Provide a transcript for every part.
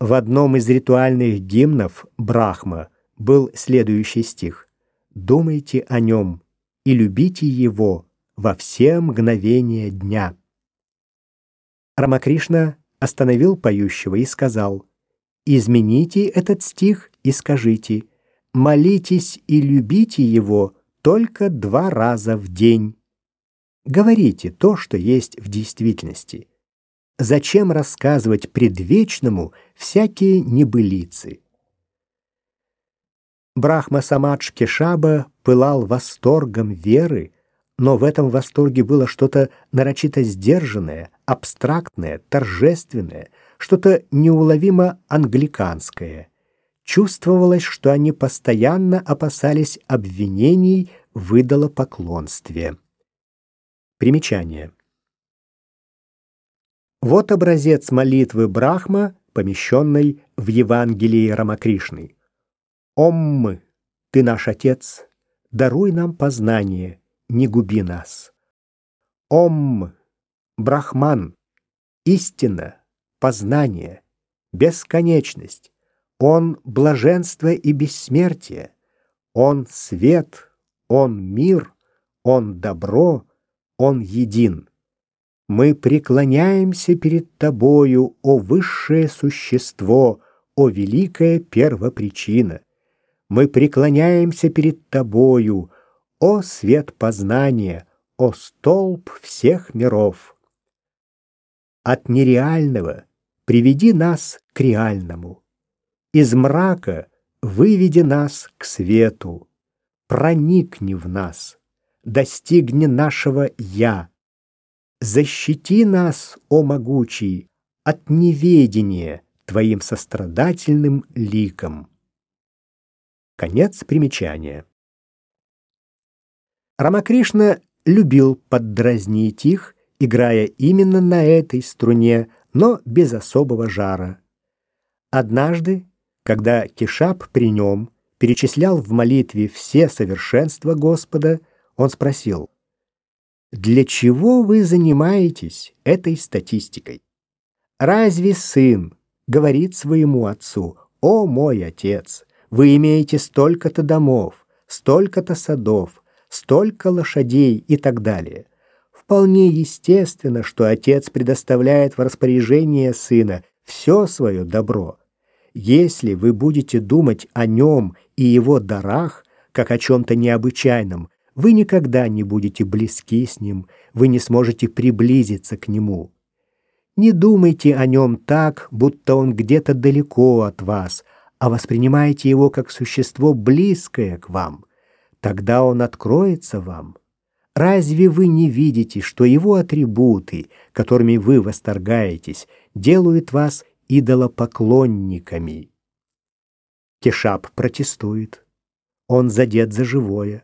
В одном из ритуальных гимнов Брахма был следующий стих «Думайте о нем и любите его во все мгновения дня». Рамакришна остановил поющего и сказал «Измените этот стих и скажите «Молитесь и любите его только два раза в день». Говорите то, что есть в действительности. Зачем рассказывать предвечному всякие небылицы? Брахма Самадж Кешаба пылал восторгом веры, но в этом восторге было что-то нарочито сдержанное, абстрактное, торжественное, что-то неуловимо англиканское. Чувствовалось, что они постоянно опасались обвинений в идолопоклонстве. Примечание. Вот образец молитвы Брахма, помещенной в Евангелии Рамакришны. «Ом, ты наш Отец, даруй нам познание, не губи нас. Ом, Брахман, истина, познание, бесконечность. Он блаженство и бессмертие. Он свет, он мир, он добро, он един. Мы преклоняемся перед Тобою, о высшее существо, о великая первопричина. Мы преклоняемся перед Тобою, о свет познания, о столб всех миров. От нереального приведи нас к реальному. Из мрака выведи нас к свету. Проникни в нас, достигни нашего «Я», Защити нас, о могучий, от неведения Твоим сострадательным ликом. Конец примечания. Рамакришна любил поддразнить их, играя именно на этой струне, но без особого жара. Однажды, когда Кишап при нем перечислял в молитве все совершенства Господа, он спросил — для чего вы занимаетесь этой статистикой? Разве сын говорит своему отцу, «О мой отец, вы имеете столько-то домов, столько-то садов, столько лошадей и так далее». Вполне естественно, что отец предоставляет в распоряжение сына все свое добро. Если вы будете думать о нем и его дарах, как о чем-то необычайном, вы никогда не будете близки с ним, вы не сможете приблизиться к нему. Не думайте о нем так, будто он где-то далеко от вас, а воспринимайте его как существо близкое к вам. Тогда он откроется вам. Разве вы не видите, что его атрибуты, которыми вы восторгаетесь, делают вас идолопоклонниками? Кешап протестует. Он задет за живое.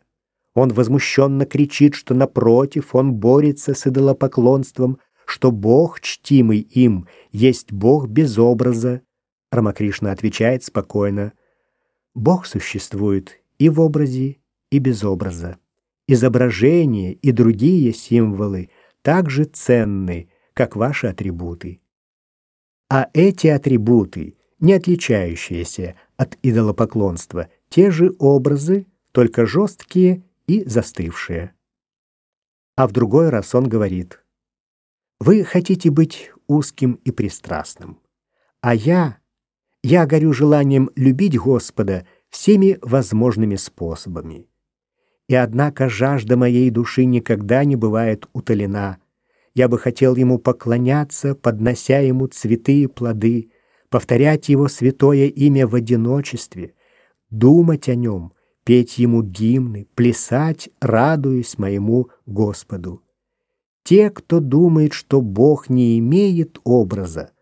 Он возмущенно кричит, что напротив он борется с идолопоклонством, что Бог, чтимый им, есть Бог без образа. Рамакришна отвечает спокойно. Бог существует и в образе, и без образа. Изображения и другие символы также ценны, как ваши атрибуты. А эти атрибуты, не отличающиеся от идолопоклонства, те же образы, только жесткие и застывшее. А в другой раз он говорит, «Вы хотите быть узким и пристрастным, а я, я горю желанием любить Господа всеми возможными способами. И однако жажда моей души никогда не бывает утолена. Я бы хотел ему поклоняться, поднося ему цветы и плоды, повторять его святое имя в одиночестве, думать о нем, петь ему гимны, плясать, радуясь моему Господу. Те, кто думает, что Бог не имеет образа,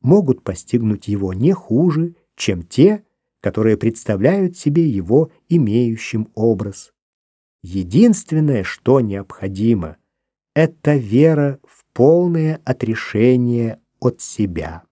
могут постигнуть его не хуже, чем те, которые представляют себе его имеющим образ. Единственное, что необходимо, это вера в полное отрешение от себя.